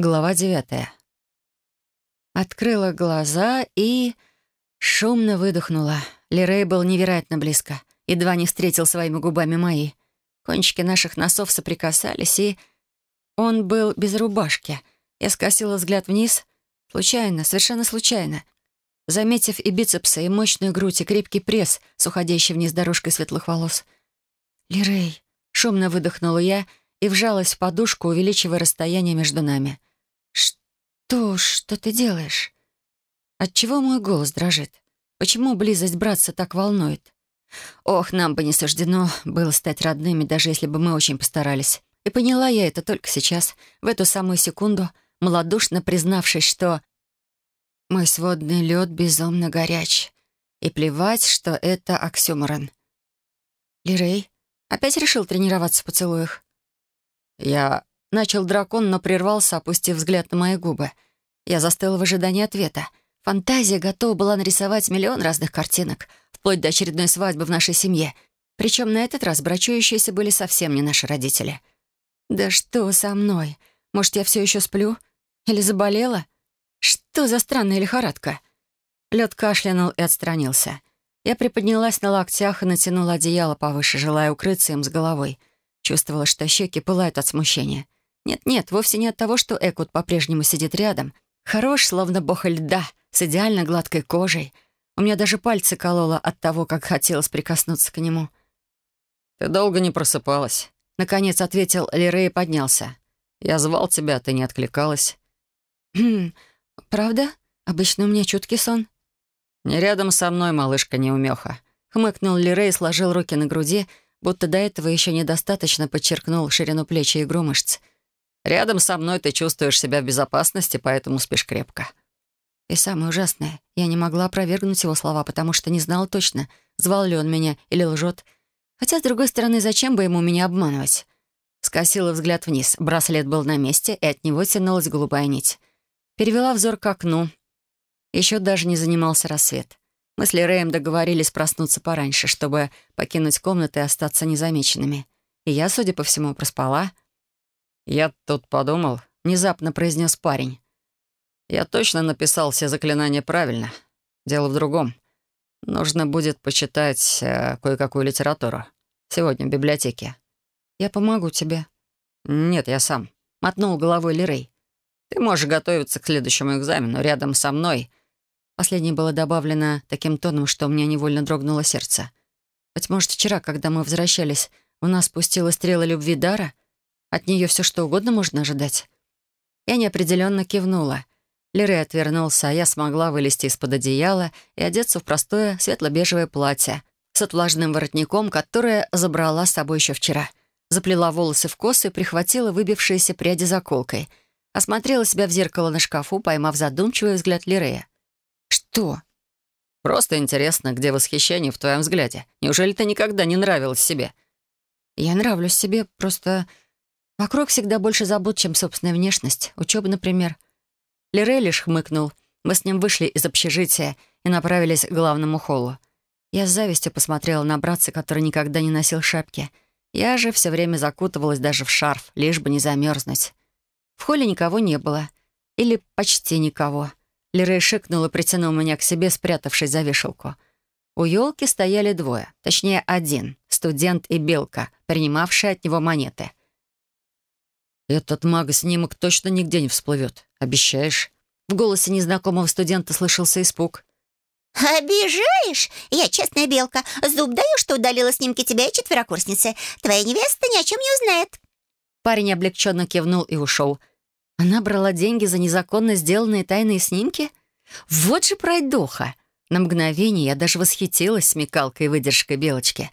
Глава девятая. Открыла глаза и... шумно выдохнула. Лерей был невероятно близко. Едва не встретил своими губами мои. Кончики наших носов соприкасались, и... Он был без рубашки. Я скосила взгляд вниз. Случайно, совершенно случайно. Заметив и бицепсы, и мощную грудь, и крепкий пресс с уходящей вниз дорожкой светлых волос. «Лерей!» — шумно выдохнула я и вжалась в подушку, увеличивая расстояние между нами. «Что? Что ты делаешь?» Отчего мой голос дрожит? Почему близость братца так волнует? Ох, нам бы не суждено было стать родными, даже если бы мы очень постарались. И поняла я это только сейчас, в эту самую секунду, малодушно признавшись, что мой сводный лед безумно горяч. И плевать, что это оксюморон. Лирей опять решил тренироваться в поцелуях? Я Начал дракон, но прервался, опустив взгляд на мои губы. Я застыла в ожидании ответа. Фантазия готова была нарисовать миллион разных картинок, вплоть до очередной свадьбы в нашей семье. Причем на этот раз брачующиеся были совсем не наши родители. «Да что со мной? Может, я все еще сплю? Или заболела? Что за странная лихорадка?» Лед кашлянул и отстранился. Я приподнялась на локтях и натянула одеяло повыше, желая укрыться им с головой. Чувствовала, что щеки пылают от смущения. Нет-нет, вовсе не от того, что Экут по-прежнему сидит рядом. Хорош, словно бог льда, с идеально гладкой кожей. У меня даже пальцы кололо от того, как хотелось прикоснуться к нему. «Ты долго не просыпалась», — наконец ответил Лерей и поднялся. «Я звал тебя, ты не откликалась». «Хм, правда? Обычно у меня чуткий сон». «Не рядом со мной, малышка неумеха», — хмыкнул Лерей и сложил руки на груди, будто до этого еще недостаточно подчеркнул ширину плеч и игру мышц. Рядом со мной ты чувствуешь себя в безопасности, поэтому спишь крепко». И самое ужасное, я не могла опровергнуть его слова, потому что не знала точно, звал ли он меня или лжет. Хотя, с другой стороны, зачем бы ему меня обманывать? Скосила взгляд вниз. Браслет был на месте, и от него тянулась голубая нить. Перевела взор к окну. Еще даже не занимался рассвет. Мы с Лереем договорились проснуться пораньше, чтобы покинуть комнаты и остаться незамеченными. И я, судя по всему, проспала — «Я тут подумал», — внезапно произнес парень. «Я точно написал все заклинания правильно. Дело в другом. Нужно будет почитать э, кое-какую литературу. Сегодня в библиотеке». «Я помогу тебе». «Нет, я сам», — мотнул головой Лирей. «Ты можешь готовиться к следующему экзамену рядом со мной». Последнее было добавлено таким тоном, что у меня невольно дрогнуло сердце. Быть может, вчера, когда мы возвращались, у нас спустила стрела любви дара — от нее все что угодно можно ожидать. Я неопределенно кивнула. Лерей отвернулся, а я смогла вылезти из-под одеяла и одеться в простое светло-бежевое платье с отвлажным воротником, которое забрала с собой еще вчера. Заплела волосы в косы и прихватила выбившиеся пряди заколкой. Осмотрела себя в зеркало на шкафу, поймав задумчивый взгляд Лирея. «Что?» «Просто интересно, где восхищение в твоем взгляде? Неужели ты никогда не нравилась себе?» «Я нравлюсь себе, просто Вокруг всегда больше забот, чем собственная внешность. Учеба, например. Лерей лишь хмыкнул. Мы с ним вышли из общежития и направились к главному холлу. Я с завистью посмотрела на братца, который никогда не носил шапки. Я же все время закутывалась даже в шарф, лишь бы не замерзнуть. В холле никого не было. Или почти никого. Лерей шикнул и притянул меня к себе, спрятавшись за вешалку. У елки стояли двое, точнее один, студент и белка, принимавшие от него монеты — «Этот маг-снимок точно нигде не всплывет. Обещаешь?» В голосе незнакомого студента слышался испуг. «Обижаешь? Я честная белка. Зуб даю, что удалила снимки тебя и четверокурсницы. Твоя невеста ни о чем не узнает». Парень облегченно кивнул и ушел. Она брала деньги за незаконно сделанные тайные снимки? Вот же пройдоха! На мгновение я даже восхитилась смекалкой и выдержкой Белочки,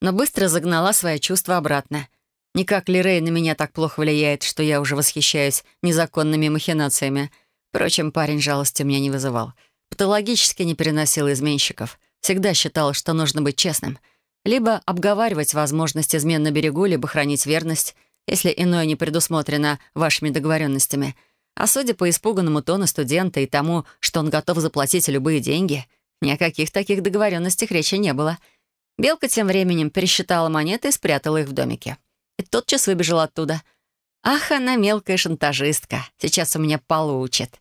но быстро загнала свои чувства обратно. Никак Лирей на меня так плохо влияет, что я уже восхищаюсь незаконными махинациями. Впрочем, парень жалости меня не вызывал. Патологически не переносил изменщиков. Всегда считал, что нужно быть честным. Либо обговаривать возможность измен на берегу, либо хранить верность, если иное не предусмотрено вашими договоренностями. А судя по испуганному тону студента и тому, что он готов заплатить любые деньги, ни о каких таких договоренностях речи не было. Белка тем временем пересчитала монеты и спрятала их в домике и тотчас выбежал оттуда. Ах, она мелкая шантажистка. Сейчас у меня получит.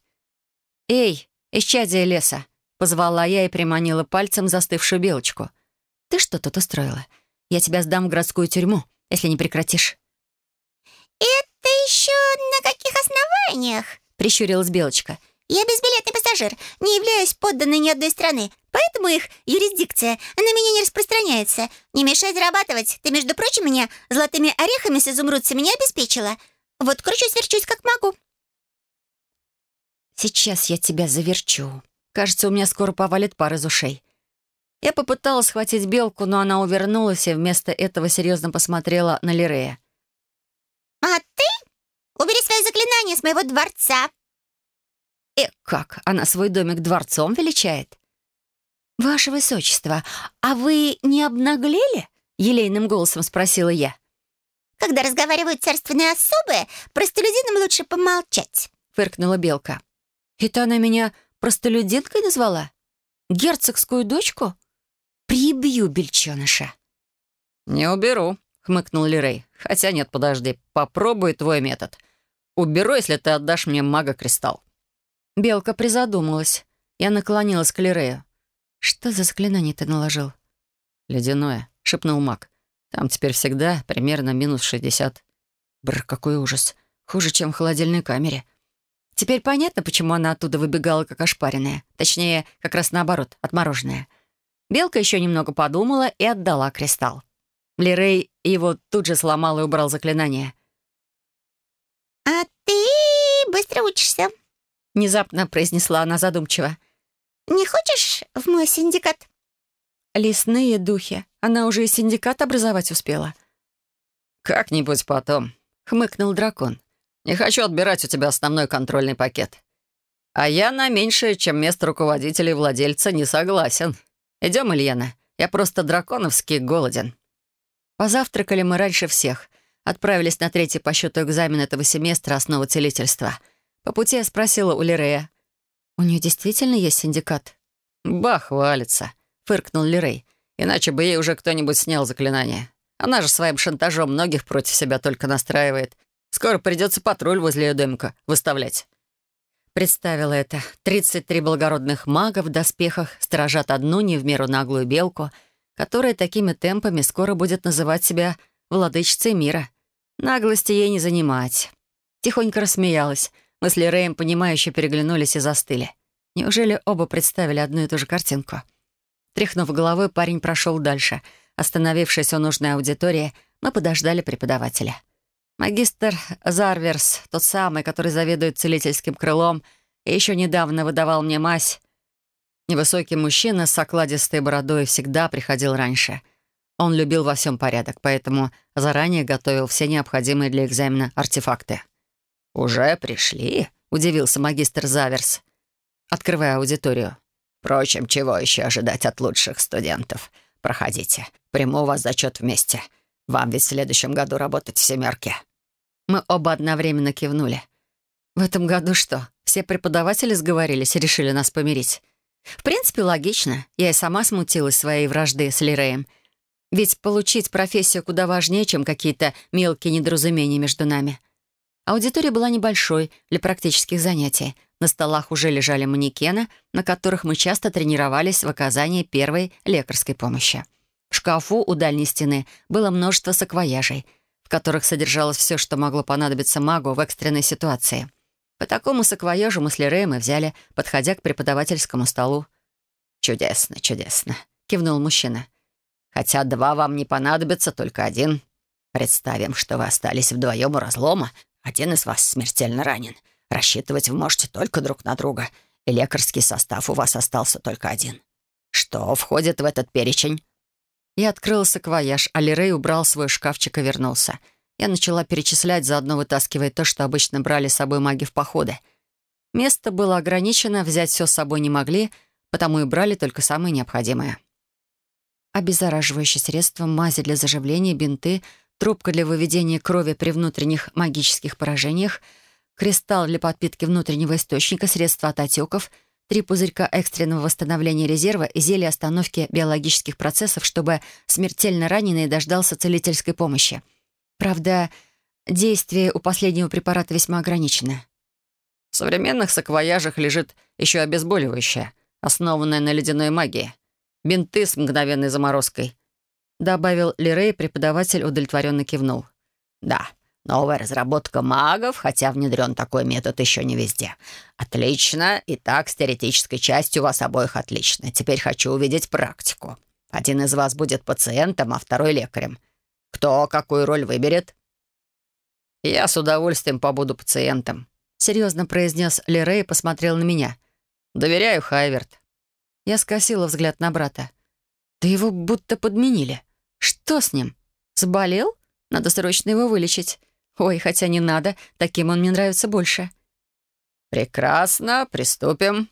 «Эй, исчадие леса!» — позвала я и приманила пальцем застывшую белочку. «Ты что тут устроила? Я тебя сдам в городскую тюрьму, если не прекратишь». «Это еще на каких основаниях?» — прищурилась белочка. «Я безбилетный пассажир, не являюсь подданной ни одной страны, поэтому их юрисдикция на меня не распространяется. Не мешай зарабатывать. Ты, между прочим, меня золотыми орехами с изумрудцами не обеспечила. Вот кручусь-верчусь, как могу». «Сейчас я тебя заверчу. Кажется, у меня скоро повалит пар из ушей». Я попыталась схватить белку, но она увернулась и вместо этого серьезно посмотрела на Лирея. «А ты убери свои заклинания с моего дворца!» «Э, как? Она свой домик дворцом величает?» «Ваше Высочество, а вы не обнаглели?» — елейным голосом спросила я. «Когда разговаривают царственные особы, простолюдинам лучше помолчать», — фыркнула Белка. «Это она меня простолюдинкой назвала? Герцогскую дочку? Прибью бельчоныша». «Не уберу», — хмыкнул Лирей. «Хотя нет, подожди, попробуй твой метод. Уберу, если ты отдашь мне мага-кристалл». Белка призадумалась. Я наклонилась к Лирею. «Что за заклинание ты наложил?» «Ледяное», — шепнул маг. «Там теперь всегда примерно минус шестьдесят». Бррр, какой ужас. Хуже, чем в холодильной камере. Теперь понятно, почему она оттуда выбегала, как ошпаренная. Точнее, как раз наоборот, отмороженная. Белка еще немного подумала и отдала кристалл. Лирей его тут же сломал и убрал заклинание. «А ты быстро учишься», — внезапно произнесла она задумчиво. «Не хочешь в мой синдикат?» «Лесные духи. Она уже и синдикат образовать успела». «Как-нибудь потом», — хмыкнул дракон. Не хочу отбирать у тебя основной контрольный пакет. А я на меньшее, чем место руководителя и владельца, не согласен. Идем, Ильяна. Я просто драконовский голоден». Позавтракали мы раньше всех. Отправились на третий по счету экзамен этого семестра «Основа целительства». По пути я спросила у Лирея. «У нее действительно есть синдикат?» «Ба, хвалится», — фыркнул Лирей. «Иначе бы ей уже кто-нибудь снял заклинание. Она же своим шантажом многих против себя только настраивает. Скоро придется патруль возле ее домика выставлять». Представила это. Тридцать три благородных мага в доспехах сторожат одну не в меру наглую белку, которая такими темпами скоро будет называть себя владычицей мира. Наглости ей не занимать. Тихонько рассмеялась. Мы с Лиреем, понимающе переглянулись и застыли. Неужели оба представили одну и ту же картинку? Тряхнув головой, парень прошел дальше. Остановившись у нужной аудитории, мы подождали преподавателя. Магистр Зарверс, тот самый, который заведует целительским крылом и еще недавно выдавал мне мазь. Невысокий мужчина с окладистой бородой всегда приходил раньше. Он любил во всем порядок, поэтому заранее готовил все необходимые для экзамена артефакты. «Уже пришли?» — удивился магистр Заверс, открывая аудиторию. «Впрочем, чего еще ожидать от лучших студентов? Проходите. Приму у вас зачет вместе. Вам ведь в следующем году работать в «семерке». Мы оба одновременно кивнули. В этом году что, все преподаватели сговорились и решили нас помирить? В принципе, логично. Я и сама смутилась своей вражды с Лиреем. Ведь получить профессию куда важнее, чем какие-то мелкие недоразумения между нами. Аудитория была небольшой для практических занятий. На столах уже лежали манекены, на которых мы часто тренировались в оказании первой лекарской помощи. В шкафу у дальней стены было множество саквояжей, в которых содержалось все, что могло понадобиться магу в экстренной ситуации. По такому саквояжу мы с Лереем и взяли, подходя к преподавательскому столу. «Чудесно, чудесно», — кивнул мужчина. «Хотя два вам не понадобится, только один. Представим, что вы остались вдвоем у разлома. Один из вас смертельно ранен. Рассчитывать вы можете только друг на друга, и лекарский состав у вас остался только один. Что входит в этот перечень?» Я открыла саквояж, а Лирей убрал свой шкафчик и вернулся. Я начала перечислять, заодно вытаскивая то, что обычно брали с собой маги в походы. Место было ограничено, взять все с собой не могли, потому и брали только самое необходимое. Обеззараживающее средство, мази для заживления, бинты, трубка для выведения крови при внутренних магических поражениях, кристалл для подпитки внутреннего источника, средства от отеков — три пузырька экстренного восстановления резерва и зелье остановки биологических процессов, чтобы смертельно раненый дождался целительской помощи. Правда, действие у последнего препарата весьма ограничено. В современных саквояжах лежит еще обезболивающее, основанное на ледяной магии. Бинты с мгновенной заморозкой. Добавил Лирей, преподаватель удовлетворенно кивнул. «Да, новая разработка магов, хотя внедрен такой метод еще не везде. Отлично. Итак, с теоретической частью у вас обоих отлично. Теперь хочу увидеть практику. Один из вас будет пациентом, а второй — лекарем. Кто какую роль выберет?» «Я с удовольствием побуду пациентом», — серьезно произнес Лерей и посмотрел на меня. «Доверяю, Хайверт». Я скосила взгляд на брата. «Да его будто подменили. Что с ним? Заболел? Надо срочно его вылечить. Ой, хотя не надо, таким он мне нравится больше». «Прекрасно, приступим».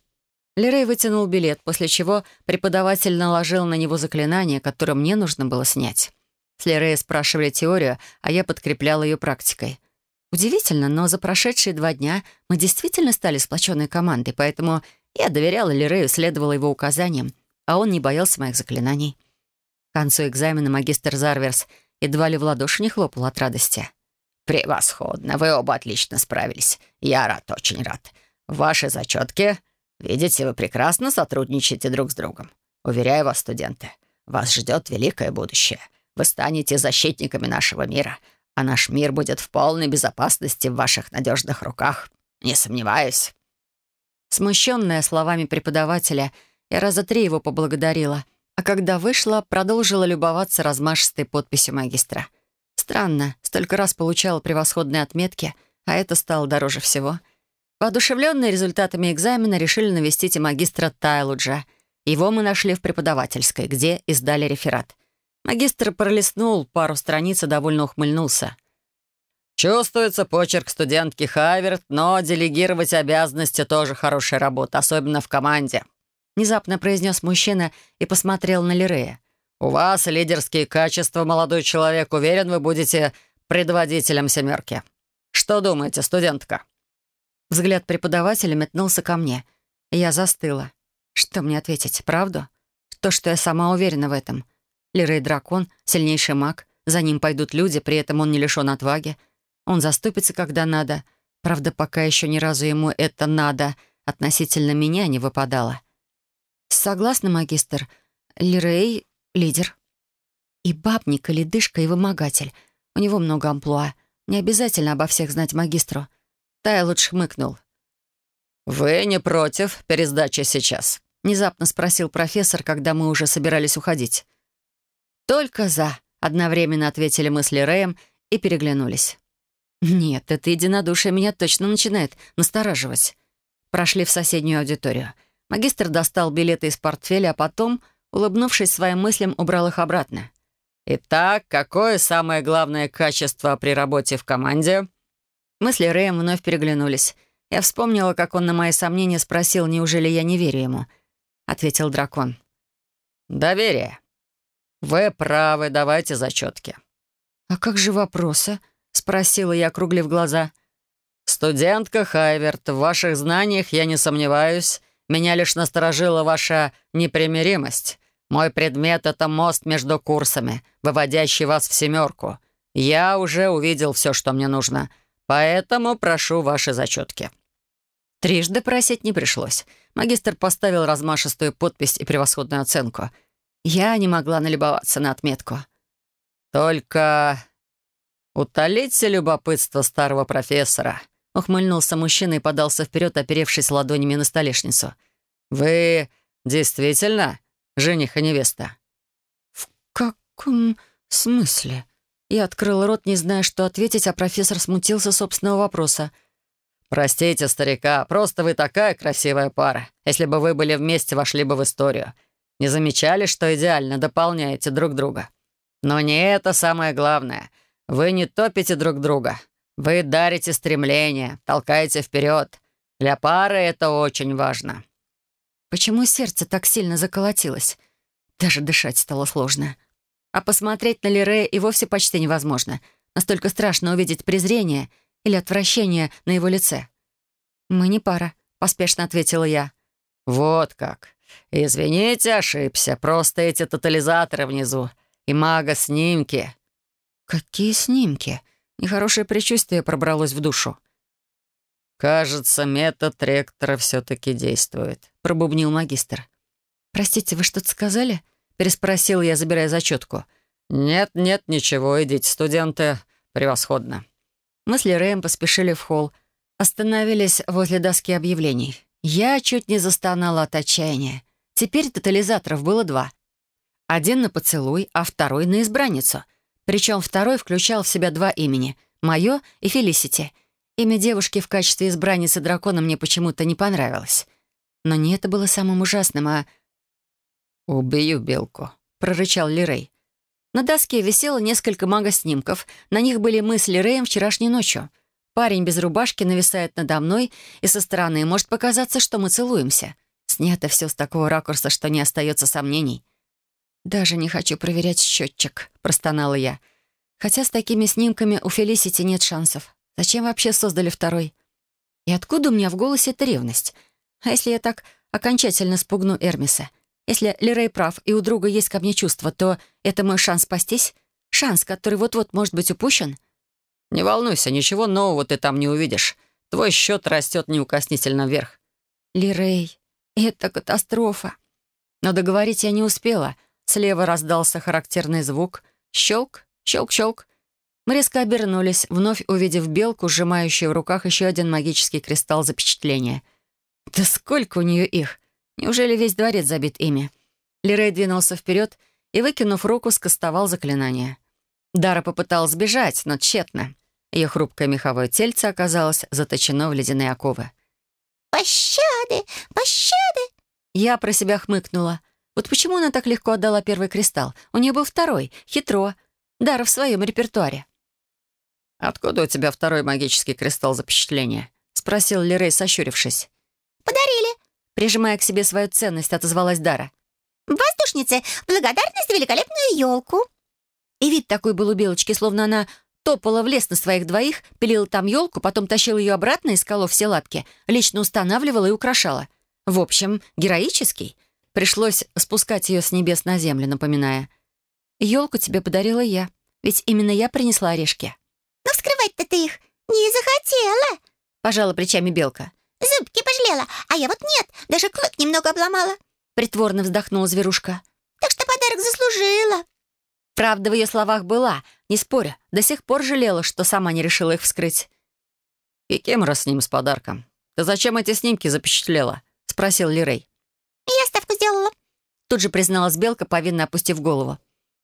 Лерей вытянул билет, после чего преподаватель наложил на него заклинание, которое мне нужно было снять. С Лерея спрашивали теорию, а я подкрепляла ее практикой. Удивительно, но за прошедшие два дня мы действительно стали сплоченной командой, поэтому я доверяла Лирею, следовала его указаниям, а он не боялся моих заклинаний. К концу экзамена магистр Зарверс едва ли в ладоши не хлопал от радости. «Превосходно! Вы оба отлично справились. Я рад, очень рад. Ваши зачетки. Видите, вы прекрасно сотрудничаете друг с другом. Уверяю вас, студенты, вас ждет великое будущее. Вы станете защитниками нашего мира, а наш мир будет в полной безопасности в ваших надежных руках. Не сомневаюсь». Смущенная словами преподавателя, я раза три его поблагодарила, а когда вышла, продолжила любоваться размашистой подписью магистра. Странно, столько раз получала превосходные отметки, а это стало дороже всего. Воодушевленные результатами экзамена решили навестить и магистра Тайлуджа. Его мы нашли в преподавательской, где издали реферат. Магистр пролистнул пару страниц и довольно ухмыльнулся. Чувствуется почерк студентки Хайверт, но делегировать обязанности тоже хорошая работа, особенно в команде. Внезапно произнес мужчина и посмотрел на Лирея. «У вас лидерские качества, молодой человек. Уверен, вы будете предводителем семерки. Что думаете, студентка?» Взгляд преподавателя метнулся ко мне. Я застыла. Что мне ответить? Правду? То, что я сама уверена в этом. Лирей дракон, сильнейший маг. За ним пойдут люди, при этом он не лишен отваги. Он заступится, когда надо. Правда, пока еще ни разу ему это «надо» относительно меня не выпадало. Согласна, магистр. Лирей — лидер. И бабник, и ледышка, и вымогатель. У него много амплуа. Не обязательно обо всех знать магистру. Тайлот шмыкнул. «Вы не против пересдачи сейчас?» — внезапно спросил профессор, когда мы уже собирались уходить. «Только за», — одновременно ответили мы с Лиреем и переглянулись. Нет, это единодушие меня точно начинает настораживать. Прошли в соседнюю аудиторию. Магистр достал билеты из портфеля, а потом, улыбнувшись своим мыслям, убрал их обратно. «Итак, какое самое главное качество при работе в команде?» Мы с Лереем вновь переглянулись. Я вспомнила, как он на мои сомнения спросил, неужели я не верю ему. Ответил дракон. «Доверие. Вы правы, давайте зачетки». «А как же вопросы?» — спросила я, округлив глаза. «Студентка Хайверт, в ваших знаниях я не сомневаюсь. Меня лишь насторожила ваша непримиримость. Мой предмет — это мост между курсами, выводящий вас в семерку. Я уже увидел все, что мне нужно, поэтому прошу ваши зачетки». Трижды просить не пришлось. Магистр поставил размашистую подпись и превосходную оценку. Я не могла налюбоваться на отметку. «Только «Утолите любопытство старого профессора», — ухмыльнулся мужчина и подался вперед, оперевшись ладонями на столешницу. «Вы действительно жених и невеста?» «В каком смысле?» Я открыл рот, не зная, что ответить, а профессор смутился собственного вопроса. «Простите, старика, просто вы такая красивая пара. Если бы вы были вместе, вошли бы в историю. Не замечали, что идеально дополняете друг друга? Но не это самое главное — вы не топите друг друга. Вы дарите стремление, толкаете вперед. Для пары это очень важно. Почему сердце так сильно заколотилось? Даже дышать стало сложно. А посмотреть на Лирея и вовсе почти невозможно. Настолько страшно увидеть презрение или отвращение на его лице. «Мы не пара», — поспешно ответила я. «Вот как. Извините, ошибся. Просто эти тотализаторы внизу и мага-снимки. «Какие снимки?» Нехорошее предчувствие пробралось в душу. «Кажется, метод ректора все-таки действует», — пробубнил магистр. «Простите, вы что-то сказали?» — переспросил я, забирая зачетку. «Нет, нет, ничего, идите, студенты. Превосходно». Мы с Лиреем поспешили в холл. Остановились возле доски объявлений. Я чуть не застонала от отчаяния. Теперь тотализаторов было два. Один на поцелуй, а второй на избранницу. Причем второй включал в себя два имени — мое и Фелисити. Имя девушки в качестве избранницы дракона мне почему-то не понравилось. Но не это было самым ужасным, а... «Убью белку», — прорычал Лирей. На доске висело несколько мага-снимков. На них были мы с Лиреем вчерашней ночью. Парень без рубашки нависает надо мной, и со стороны может показаться, что мы целуемся. Снято все с такого ракурса, что не остается сомнений. «Даже не хочу проверять счетчик», — простонала я. «Хотя с такими снимками у Фелисити нет шансов. Зачем вообще создали второй? И откуда у меня в голосе эта ревность? А если я так окончательно спугну Эрмиса? Если Лерей прав, и у друга есть ко мне чувства, то это мой шанс спастись? Шанс, который вот-вот может быть упущен?» «Не волнуйся, ничего нового ты там не увидишь. Твой счет растет неукоснительно вверх». «Лирей, это катастрофа». Но договорить я не успела — Слева раздался характерный звук. Щелк, щелк-щелк. Мы резко обернулись, вновь увидев белку, сжимающую в руках еще один магический кристалл запечатления. Да сколько у нее их! Неужели весь дворец забит ими? Лирей двинулся вперед и, выкинув руку, скостовал заклинание. Дара попыталась сбежать, но тщетно. Ее хрупкое меховое тельце оказалось заточено в ледяные оковы. «Пощады! Пощады!» Я про себя хмыкнула — вот почему она так легко отдала первый кристалл? У нее был второй, хитро. Дара в своем репертуаре. «Откуда у тебя второй магический кристалл запечатления?» — спросил Лерей, сощурившись. «Подарили», — прижимая к себе свою ценность, отозвалась Дара. «В воздушнице благодарность за великолепную елку». И вид такой был у Белочки, словно она топала в лес на своих двоих, пилила там елку, потом тащила ее обратно, искала все лапки, лично устанавливала и украшала. В общем, героический. Пришлось спускать ее с небес на землю, напоминая. «Елку тебе подарила я, ведь именно я принесла орешки». «Но вскрывать-то ты их не захотела», — пожала плечами Белка. «Зубки пожалела, а я вот нет, даже клык немного обломала», — притворно вздохнула зверушка. «Так что подарок заслужила». Правда в ее словах была, не споря, до сих пор жалела, что сама не решила их вскрыть. «И кем раз с ним с подарком? Ты зачем эти снимки запечатлела?» — спросил Лирей. «Я ставку сделала», — тут же призналась Белка, повинно опустив голову.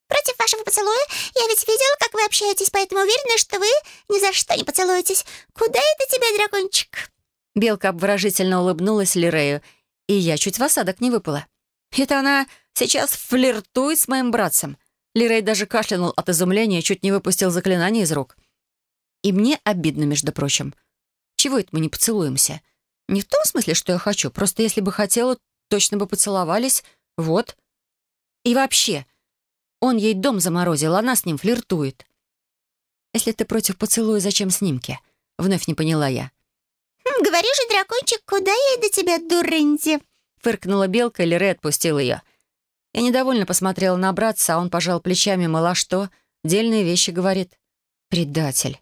«Против вашего поцелуя я ведь видела, как вы общаетесь, поэтому уверена, что вы ни за что не поцелуетесь. Куда это тебя, дракончик?» Белка обворожительно улыбнулась Лирею, и я чуть в осадок не выпала. «Это она сейчас флиртует с моим братцем». Лирей даже кашлянул от изумления чуть не выпустил заклинание из рук. И мне обидно, между прочим. Чего это мы не поцелуемся? Не в том смысле, что я хочу, просто если бы хотела, точно бы поцеловались. Вот. И вообще, он ей дом заморозил, она с ним флиртует. Если ты против поцелуя, зачем снимки? Вновь не поняла я. «Хм, «Говори же, дракончик, куда ей до тебя, дурынди?» Фыркнула белка, и Лере отпустил ее. Я недовольно посмотрела на братца, а он пожал плечами, мало что. Дельные вещи говорит. Предатель.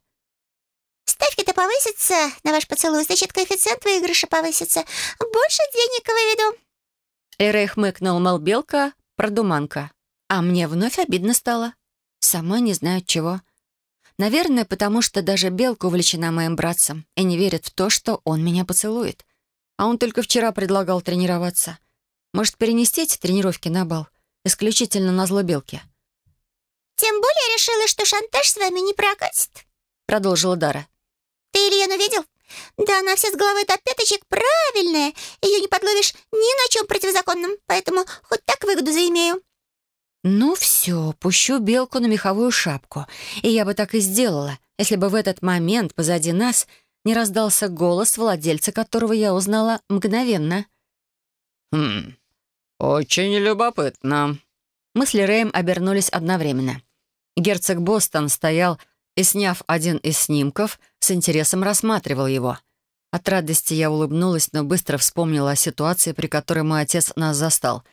«Ставки-то повысятся на ваш поцелуй, значит, коэффициент выигрыша повысится. Больше денег выведу». Эрей хмыкнул, мол, белка, продуманка. А мне вновь обидно стало. Сама не знаю чего. Наверное, потому что даже белка увлечена моим братцем и не верит в то, что он меня поцелует. А он только вчера предлагал тренироваться. Может, перенести эти тренировки на бал? Исключительно на зло белки. «Тем более решила, что шантаж с вами не прокатит», — продолжила Дара. «Ты Ильену видел? Да она вся с головы до пяточек правильная. Ее не подловишь ни на чем противозаконном, поэтому хоть так выгоду заимею». «Ну все, пущу белку на меховую шапку. И я бы так и сделала, если бы в этот момент позади нас не раздался голос владельца, которого я узнала мгновенно». «Хм, очень любопытно». Мы с Лиреем обернулись одновременно. Герцог Бостон стоял и, сняв один из снимков, с интересом рассматривал его. От радости я улыбнулась, но быстро вспомнила о ситуации, при которой мой отец нас застал.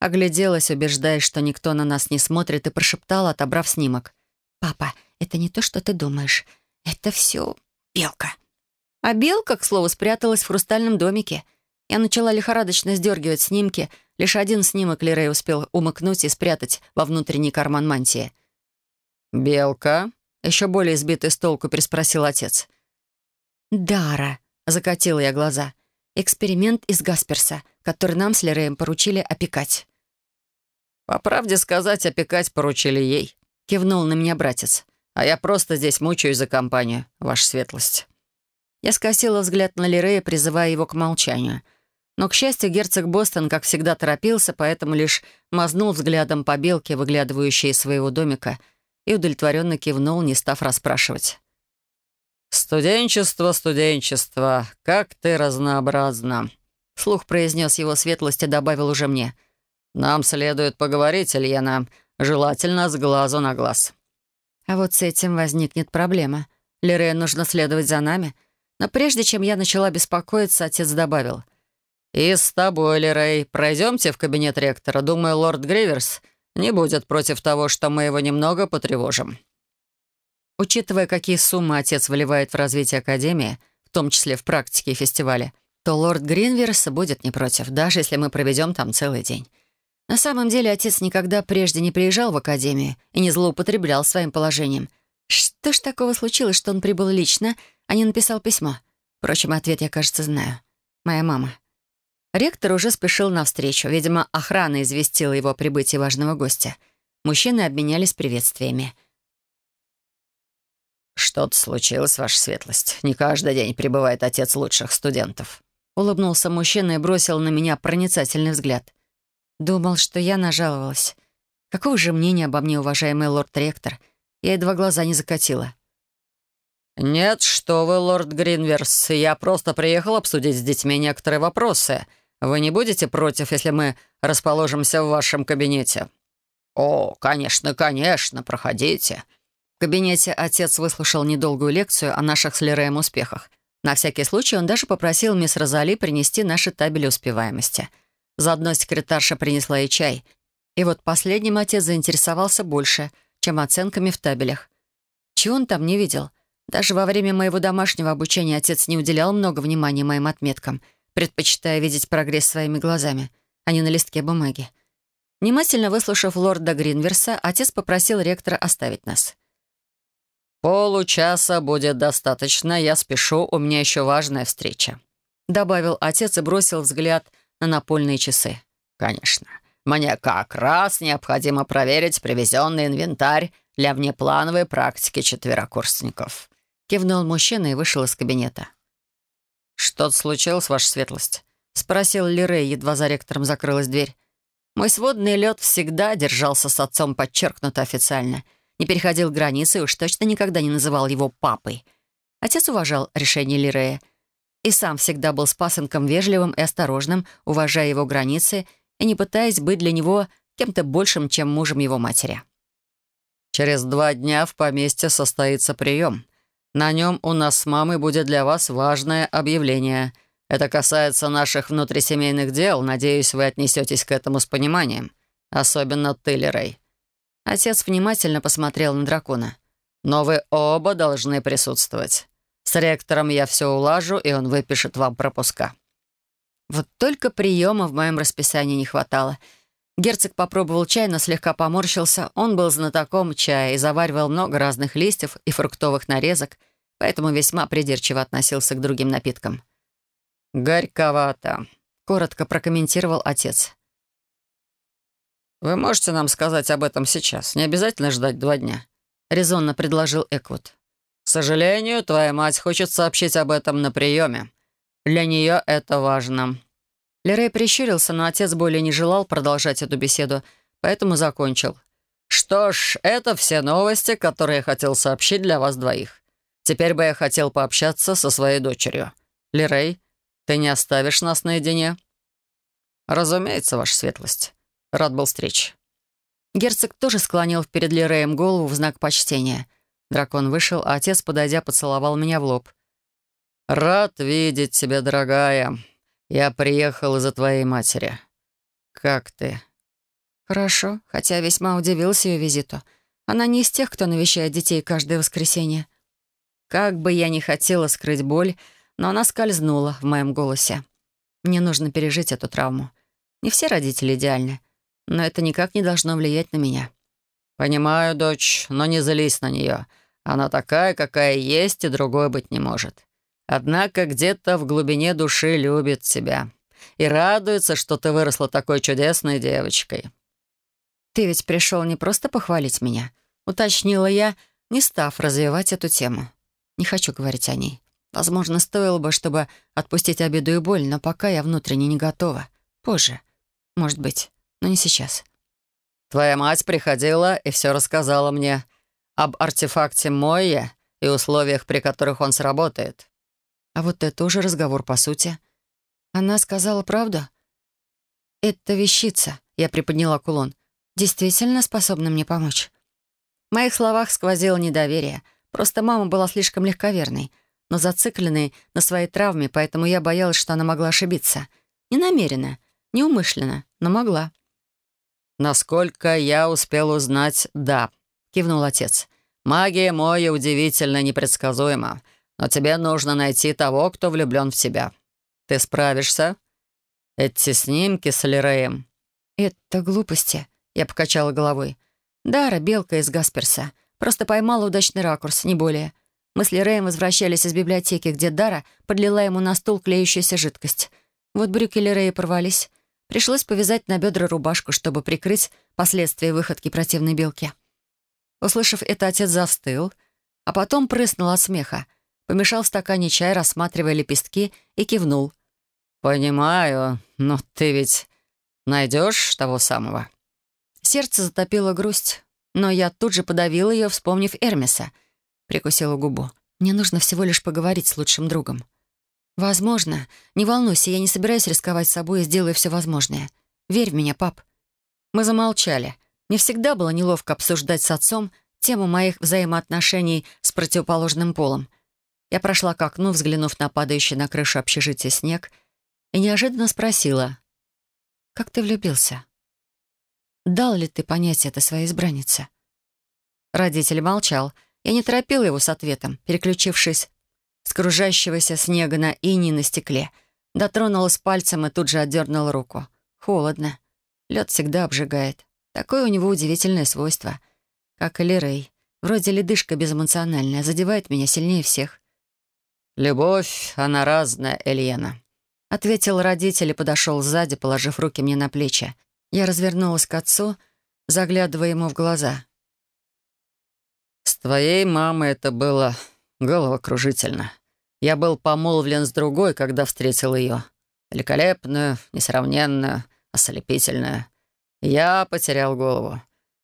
Огляделась, убеждаясь, что никто на нас не смотрит, и прошептала, отобрав снимок. «Папа, это не то, что ты думаешь. Это все белка. А белка, к слову, спряталась в хрустальном домике. Я начала лихорадочно сдергивать снимки. Лишь один снимок Лерей успел умыкнуть и спрятать во внутренний карман мантии. «Белка?» — еще более сбитый с толку переспросил отец. «Дара», — закатила я глаза. «Эксперимент из Гасперса, который нам с Лереем поручили опекать». «По правде сказать, опекать поручили ей», — кивнул на меня братец. «А я просто здесь мучаюсь за компанию, ваша светлость». Я скосила взгляд на Лирея, призывая его к молчанию. Но, к счастью, герцог Бостон, как всегда, торопился, поэтому лишь мазнул взглядом по белке, выглядывающей из своего домика, и удовлетворенно кивнул, не став расспрашивать. «Студенчество, студенчество, как ты разнообразна!» Слух произнес его светлость и добавил уже мне. «Нам следует поговорить, Ильена, желательно с глазу на глаз». А вот с этим возникнет проблема. Лирею нужно следовать за нами — но прежде чем я начала беспокоиться, отец добавил. «И с тобой, Лерей, пройдемте в кабинет ректора. Думаю, лорд Гриверс не будет против того, что мы его немного потревожим». Учитывая, какие суммы отец выливает в развитие Академии, в том числе в практике и фестивале, то лорд Гринверс будет не против, даже если мы проведем там целый день. На самом деле отец никогда прежде не приезжал в Академию и не злоупотреблял своим положением. Что ж такого случилось, что он прибыл лично а не написал письмо. Впрочем, ответ я, кажется, знаю. Моя мама. Ректор уже спешил навстречу. Видимо, охрана известила его о прибытии важного гостя. Мужчины обменялись приветствиями. «Что-то случилось, ваша светлость. Не каждый день прибывает отец лучших студентов». Улыбнулся мужчина и бросил на меня проницательный взгляд. Думал, что я нажаловалась. Какого же мнения обо мне, уважаемый лорд-ректор? Я едва глаза не закатила. «Нет, что вы, лорд Гринверс, я просто приехал обсудить с детьми некоторые вопросы. Вы не будете против, если мы расположимся в вашем кабинете?» «О, конечно, конечно, проходите». В кабинете отец выслушал недолгую лекцию о наших с Лереем успехах. На всякий случай он даже попросил мисс Розали принести наши табели успеваемости. Заодно секретарша принесла и чай. И вот последним отец заинтересовался больше, чем оценками в табелях. Чего он там не видел? Даже во время моего домашнего обучения отец не уделял много внимания моим отметкам, предпочитая видеть прогресс своими глазами, а не на листке бумаги. Внимательно выслушав лорда Гринверса, отец попросил ректора оставить нас. «Получаса будет достаточно, я спешу, у меня еще важная встреча», добавил отец и бросил взгляд на напольные часы. «Конечно. Мне как раз необходимо проверить привезенный инвентарь для внеплановой практики четверокурсников. Кивнул мужчина и вышел из кабинета. «Что-то случилось, ваша светлость?» — спросил Лирей, едва за ректором закрылась дверь. Мой сводный лед всегда держался с отцом подчеркнуто официально, не переходил границы и уж точно никогда не называл его папой. Отец уважал решение Лирея и сам всегда был с пасынком вежливым и осторожным, уважая его границы и не пытаясь быть для него кем-то большим, чем мужем его матери. «Через два дня в поместье состоится прием», на нем у нас с мамой будет для вас важное объявление. Это касается наших внутрисемейных дел. Надеюсь, вы отнесетесь к этому с пониманием. Особенно ты, Лерей». Отец внимательно посмотрел на дракона. «Но вы оба должны присутствовать. С ректором я все улажу, и он выпишет вам пропуска». Вот только приема в моем расписании не хватало. Герцог попробовал чай, но слегка поморщился. Он был знатоком чая и заваривал много разных листьев и фруктовых нарезок, поэтому весьма придирчиво относился к другим напиткам. «Горьковато», — коротко прокомментировал отец. «Вы можете нам сказать об этом сейчас? Не обязательно ждать два дня», — резонно предложил Эквуд. «К сожалению, твоя мать хочет сообщить об этом на приеме. Для нее это важно». Лерей прищурился, но отец более не желал продолжать эту беседу, поэтому закончил. «Что ж, это все новости, которые я хотел сообщить для вас двоих. Теперь бы я хотел пообщаться со своей дочерью. Лерей, ты не оставишь нас наедине?» «Разумеется, ваша светлость. Рад был встрече». Герцог тоже склонил перед Лереем голову в знак почтения. Дракон вышел, а отец, подойдя, поцеловал меня в лоб. «Рад видеть тебя, дорогая. «Я приехал из-за твоей матери. Как ты?» «Хорошо, хотя весьма удивился ее визиту. Она не из тех, кто навещает детей каждое воскресенье». Как бы я ни хотела скрыть боль, но она скользнула в моем голосе. Мне нужно пережить эту травму. Не все родители идеальны, но это никак не должно влиять на меня. «Понимаю, дочь, но не злись на нее. Она такая, какая есть, и другой быть не может. Однако где-то в глубине души любит тебя и радуется, что ты выросла такой чудесной девочкой». «Ты ведь пришел не просто похвалить меня», — уточнила я, не став развивать эту тему. Не хочу говорить о ней. Возможно, стоило бы, чтобы отпустить обиду и боль, но пока я внутренне не готова. Позже. Может быть, но не сейчас. «Твоя мать приходила и все рассказала мне об артефакте Мойя и условиях, при которых он сработает». А вот это уже разговор по сути. Она сказала правду? «Это вещица», — я приподняла кулон, «действительно способна мне помочь». В моих словах сквозило недоверие. Просто мама была слишком легковерной, но зацикленной на своей травме, поэтому я боялась, что она могла ошибиться. Не намеренно, неумышленно, но могла. «Насколько я успел узнать, да», — кивнул отец. «Магия Моя удивительно непредсказуема, но тебе нужно найти того, кто влюблен в тебя. Ты справишься? Эти снимки с Лиреем». «Это глупости», — я покачала головой. «Дара, белка из Гасперса. Просто поймала удачный ракурс, не более. Мы с Лиреем возвращались из библиотеки, где Дара подлила ему на стул клеющуюся жидкость. Вот брюки Лирея порвались. Пришлось повязать на бедра рубашку, чтобы прикрыть последствия выходки противной белки. Услышав это, отец застыл, а потом прыснул от смеха, помешал в стакане чай, рассматривая лепестки, и кивнул. «Понимаю, но ты ведь найдешь того самого?» Сердце затопило грусть, но я тут же подавила ее, вспомнив Эрмиса. Прикусила губу. Мне нужно всего лишь поговорить с лучшим другом. Возможно. Не волнуйся, я не собираюсь рисковать собой и сделаю все возможное. Верь в меня, пап. Мы замолчали. Мне всегда было неловко обсуждать с отцом тему моих взаимоотношений с противоположным полом. Я прошла к окну, взглянув на падающий на крышу общежития снег, и неожиданно спросила, «Как ты влюбился?» Дал ли ты понять это своей избраннице?» Родитель молчал. Я не торопила его с ответом, переключившись с кружащегося снега на иней на стекле. Дотронулась пальцем и тут же отдернула руку. Холодно. Лед всегда обжигает. Такое у него удивительное свойство. Как и Лерей. Вроде ледышка безэмоциональная, задевает меня сильнее всех. «Любовь, она разная, Эльена», — ответил родитель и подошел сзади, положив руки мне на плечи. Я развернулась к отцу, заглядывая ему в глаза. «С твоей мамой это было головокружительно. Я был помолвлен с другой, когда встретил ее. Великолепную, несравненную, ослепительную. Я потерял голову.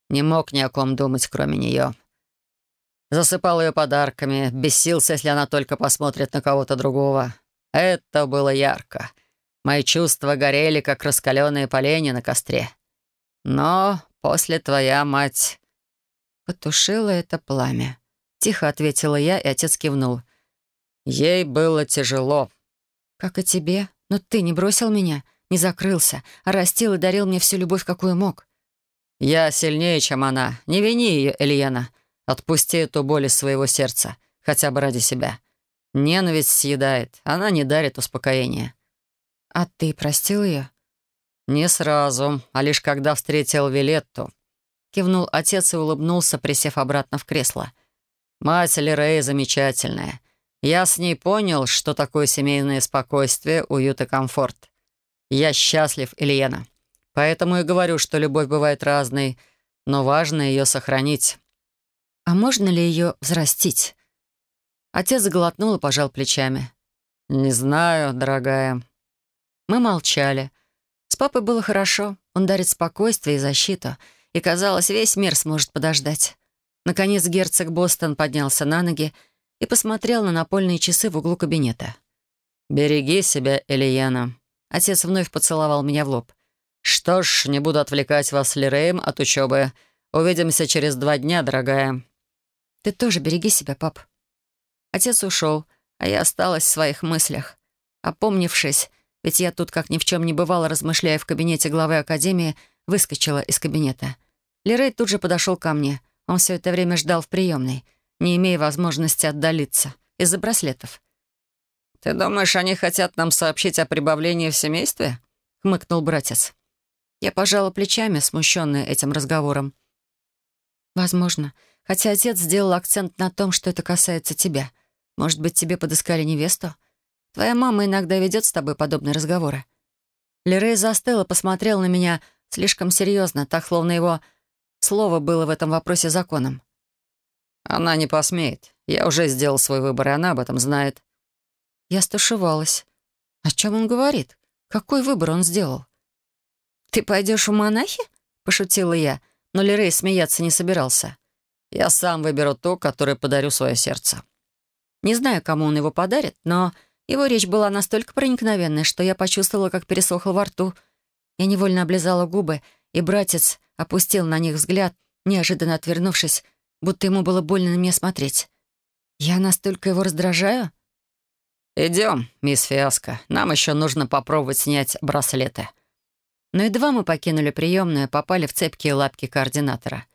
Не мог ни о ком думать, кроме нее. Засыпал ее подарками, бесился, если она только посмотрит на кого-то другого. Это было ярко. Мои чувства горели, как раскаленные поленья на костре. Но после твоя мать...» «Потушила это пламя», — тихо ответила я, и отец кивнул. «Ей было тяжело». «Как и тебе. Но ты не бросил меня, не закрылся, а растил и дарил мне всю любовь, какую мог». «Я сильнее, чем она. Не вини ее, Ильяна. Отпусти эту боль из своего сердца, хотя бы ради себя. Ненависть съедает, она не дарит успокоения. «А ты простил ее?» «Не сразу, а лишь когда встретил Вилетту», — кивнул отец и улыбнулся, присев обратно в кресло. «Мать Лерей замечательная. Я с ней понял, что такое семейное спокойствие, уют и комфорт. Я счастлив, Ильена. Поэтому и говорю, что любовь бывает разной, но важно ее сохранить». «А можно ли ее взрастить?» Отец заглотнул и пожал плечами. «Не знаю, дорогая. Мы молчали. С папой было хорошо. Он дарит спокойствие и защиту. И, казалось, весь мир сможет подождать. Наконец герцог Бостон поднялся на ноги и посмотрел на напольные часы в углу кабинета. «Береги себя, Элияна». Отец вновь поцеловал меня в лоб. «Что ж, не буду отвлекать вас с Лиреем от учебы. Увидимся через два дня, дорогая». «Ты тоже береги себя, пап». Отец ушел, а я осталась в своих мыслях. Опомнившись, ведь я тут, как ни в чем не бывало, размышляя в кабинете главы Академии, выскочила из кабинета. Лерей тут же подошел ко мне. Он все это время ждал в приемной. не имея возможности отдалиться из-за браслетов. «Ты думаешь, они хотят нам сообщить о прибавлении в семействе?» — хмыкнул братец. Я пожала плечами, смущенная этим разговором. «Возможно. Хотя отец сделал акцент на том, что это касается тебя. Может быть, тебе подыскали невесту? Твоя мама иногда ведет с тобой подобные разговоры». Лерей застыл и посмотрел на меня слишком серьезно, так, словно его слово было в этом вопросе законом. «Она не посмеет. Я уже сделал свой выбор, и она об этом знает». Я стушевалась. О чем он говорит? Какой выбор он сделал? «Ты пойдешь в монахи?» — пошутила я, но Лерей смеяться не собирался. «Я сам выберу то, которое подарю свое сердце». Не знаю, кому он его подарит, но его речь была настолько проникновенной, что я почувствовала, как пересохло во рту. Я невольно облизала губы, и братец опустил на них взгляд, неожиданно отвернувшись, будто ему было больно на меня смотреть. Я настолько его раздражаю? «Идем, мисс Фиаско. Нам еще нужно попробовать снять браслеты». Но едва мы покинули приемную, попали в цепкие лапки координатора.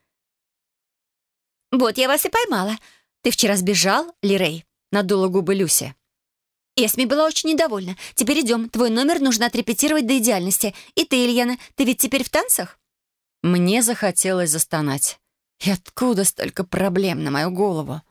«Вот я вас и поймала. Ты вчера сбежал, Лирей?» — надула губы Люси. Эсми была очень недовольна. «Теперь идем. Твой номер нужно отрепетировать до идеальности. И ты, Ильяна, ты ведь теперь в танцах?» Мне захотелось застонать. И откуда столько проблем на мою голову?